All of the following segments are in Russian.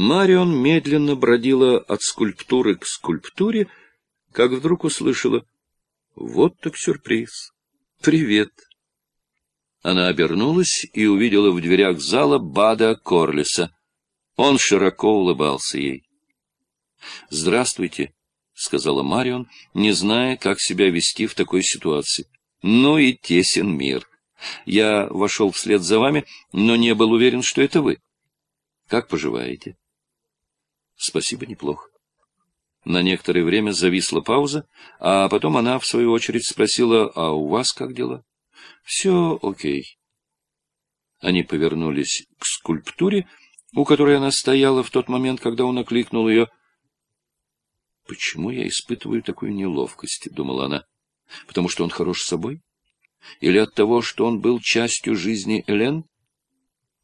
Марион медленно бродила от скульптуры к скульптуре, как вдруг услышала «Вот так сюрприз! Привет!» Она обернулась и увидела в дверях зала Бада Корлиса. Он широко улыбался ей. «Здравствуйте», — сказала Марион, не зная, как себя вести в такой ситуации. «Ну и тесен мир. Я вошел вслед за вами, но не был уверен, что это вы. Как поживаете?» «Спасибо, неплохо». На некоторое время зависла пауза, а потом она, в свою очередь, спросила, «А у вас как дела?» «Все окей». Они повернулись к скульптуре, у которой она стояла в тот момент, когда он окликнул ее. «Почему я испытываю такую неловкость?» — думала она. «Потому что он хорош собой? Или от того, что он был частью жизни Элен?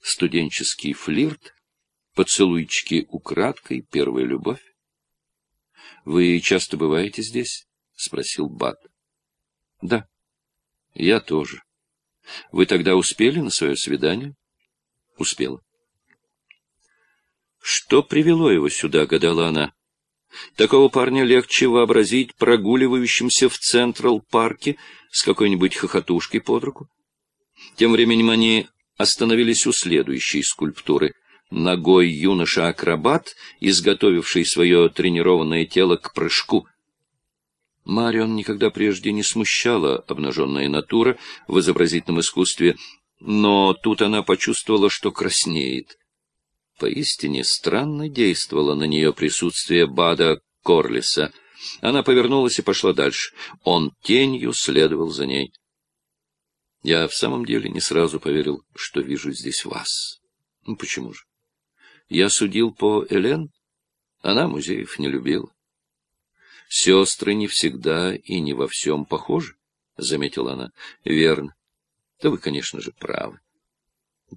Студенческий флирт? Поцелуйчики украдкой? Первая любовь?» «Вы часто бываете здесь?» — спросил Бат. «Да, я тоже. Вы тогда успели на свое свидание?» «Успела». Что привело его сюда, гадала она. Такого парня легче вообразить прогуливающимся в Централ-парке с какой-нибудь хохотушкой под руку. Тем временем они остановились у следующей скульптуры. Ногой юноша-акробат, изготовивший свое тренированное тело к прыжку. Марион никогда прежде не смущала обнаженная натура в изобразительном искусстве, но тут она почувствовала, что краснеет. Поистине странно действовало на нее присутствие Бада Корлиса. Она повернулась и пошла дальше. Он тенью следовал за ней. Я в самом деле не сразу поверил, что вижу здесь вас. Ну, почему же? Я судил по Элен. Она музеев не любила. Сестры не всегда и не во всем похожи, — заметила она. — Верно. Да вы, конечно же, правы.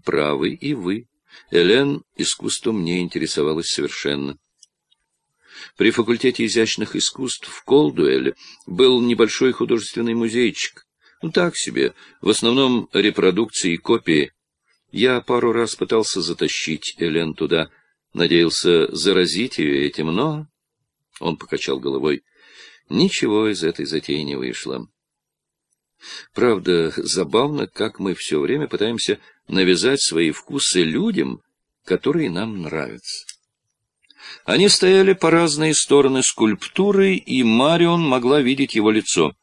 Правы и вы. Элен искусством не интересовалась совершенно. При факультете изящных искусств в Колдуэле был небольшой художественный музейчик. Ну, так себе, в основном репродукции и копии. Я пару раз пытался затащить Элен туда, надеялся заразить ее этим, но... Он покачал головой. Ничего из этой затеи не вышло. Правда, забавно, как мы все время пытаемся навязать свои вкусы людям, которые нам нравятся. Они стояли по разные стороны скульптуры, и Марион могла видеть его лицо.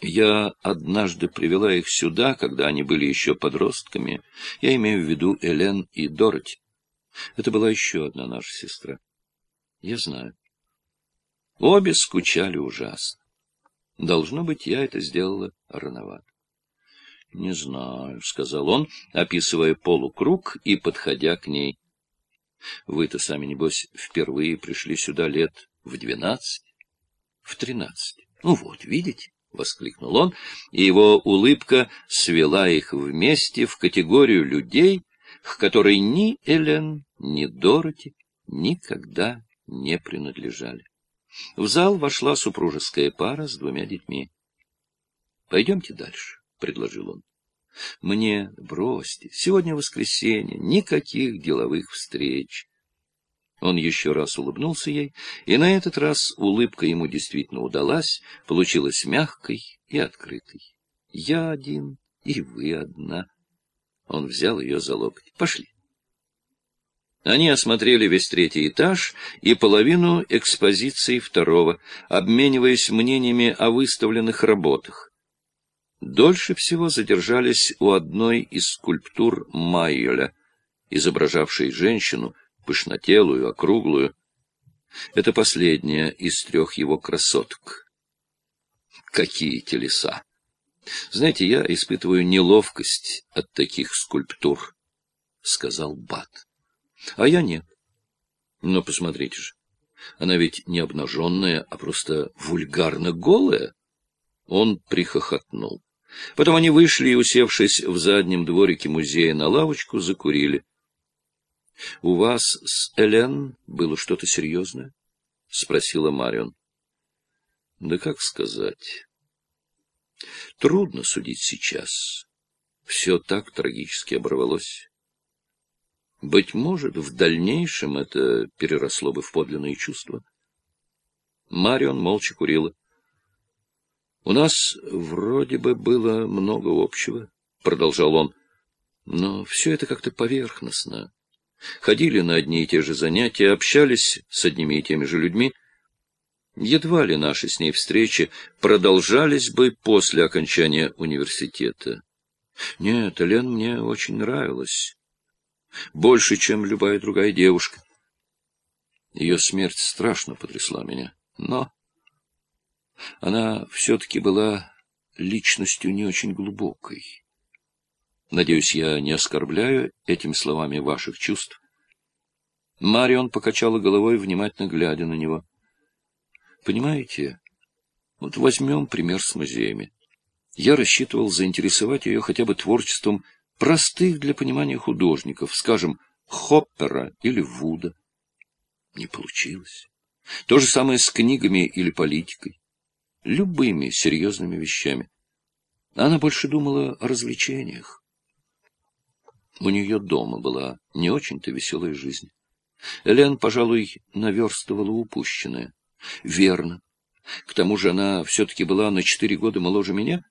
Я однажды привела их сюда, когда они были еще подростками. Я имею в виду Элен и Дороти. Это была еще одна наша сестра. Я знаю. Обе скучали ужасно. Должно быть, я это сделала рановато. — Не знаю, — сказал он, описывая полукруг и подходя к ней. — Вы-то сами, небось, впервые пришли сюда лет в двенадцать? — В тринадцать. — Ну вот, видите? — воскликнул он, и его улыбка свела их вместе в категорию людей, к которой ни Элен, ни Дороти никогда не принадлежали. В зал вошла супружеская пара с двумя детьми. — Пойдемте дальше, — предложил он. — Мне бросьте. Сегодня воскресенье, никаких деловых встреч. Он еще раз улыбнулся ей, и на этот раз улыбка ему действительно удалась, получилась мягкой и открытой. Я один, и вы одна. Он взял ее за локоть. Пошли. Они осмотрели весь третий этаж и половину экспозиции второго, обмениваясь мнениями о выставленных работах. Дольше всего задержались у одной из скульптур Майоля, изображавшей женщину, пышнотелую, округлую. Это последняя из трех его красоток. Какие телеса! Знаете, я испытываю неловкость от таких скульптур, — сказал Бат. А я нет. Но посмотрите же, она ведь не обнаженная, а просто вульгарно голая. Он прихохотнул. Потом они вышли и, усевшись в заднем дворике музея на лавочку, закурили. — У вас с Элен было что-то серьезное? — спросила Марион. — Да как сказать? Трудно судить сейчас. Все так трагически оборвалось. Быть может, в дальнейшем это переросло бы в подлинные чувства. Марион молча курила. — У нас вроде бы было много общего, — продолжал он, — но все это как-то поверхностно. Ходили на одни и те же занятия, общались с одними и теми же людьми. Едва ли наши с ней встречи продолжались бы после окончания университета. Нет, Лен мне очень нравилась. Больше, чем любая другая девушка. Ее смерть страшно потрясла меня. Но она все-таки была личностью не очень глубокой. Надеюсь, я не оскорбляю этими словами ваших чувств. Марион покачала головой, внимательно глядя на него. Понимаете, вот возьмем пример с музеями. Я рассчитывал заинтересовать ее хотя бы творчеством простых для понимания художников, скажем, Хоппера или Вуда. Не получилось. То же самое с книгами или политикой. Любыми серьезными вещами. Она больше думала о развлечениях. У нее дома была не очень-то веселая жизнь. Элен, пожалуй, наверстывала упущенное. Верно. К тому же она все-таки была на четыре года моложе меня.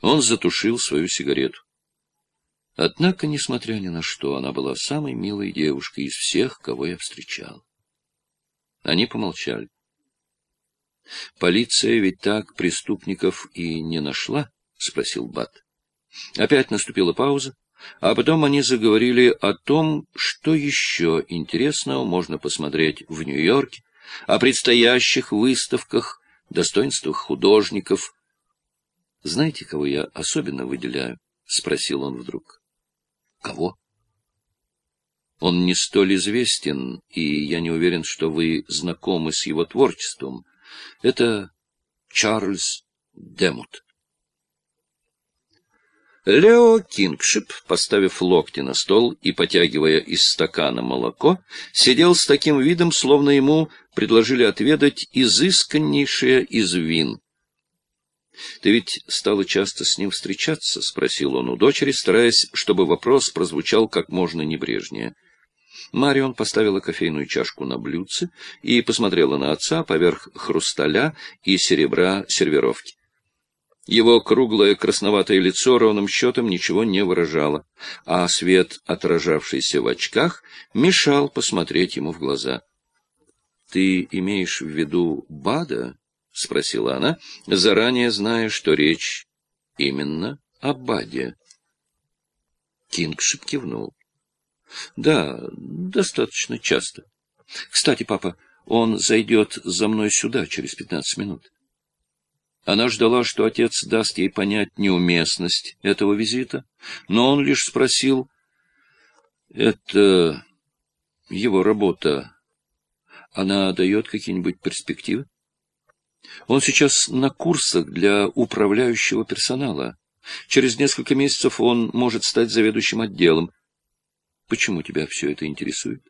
Он затушил свою сигарету. Однако, несмотря ни на что, она была самой милой девушкой из всех, кого я встречал. Они помолчали. «Полиция ведь так преступников и не нашла?» — спросил Бат. Опять наступила пауза, а потом они заговорили о том, что еще интересного можно посмотреть в Нью-Йорке, о предстоящих выставках, достоинствах художников. «Знаете, кого я особенно выделяю?» — спросил он вдруг. Кого? Он не столь известен, и я не уверен, что вы знакомы с его творчеством. Это Чарльз Демут. Лео Кингшип, поставив локти на стол и потягивая из стакана молоко, сидел с таким видом, словно ему предложили отведать изысканнейшее из вин. — Ты ведь стала часто с ним встречаться? — спросил он у дочери, стараясь, чтобы вопрос прозвучал как можно небрежнее. Марион поставила кофейную чашку на блюдце и посмотрела на отца поверх хрусталя и серебра сервировки. Его круглое красноватое лицо ровным счетом ничего не выражало, а свет, отражавшийся в очках, мешал посмотреть ему в глаза. — Ты имеешь в виду Бада? — спросила она, заранее зная, что речь именно о Баде. Кингшип кивнул. — Да, достаточно часто. Кстати, папа, он зайдет за мной сюда через пятнадцать минут. Она ждала, что отец даст ей понять неуместность этого визита, но он лишь спросил, «Это его работа, она дает какие-нибудь перспективы?» Он сейчас на курсах для управляющего персонала. Через несколько месяцев он может стать заведующим отделом. Почему тебя все это интересует?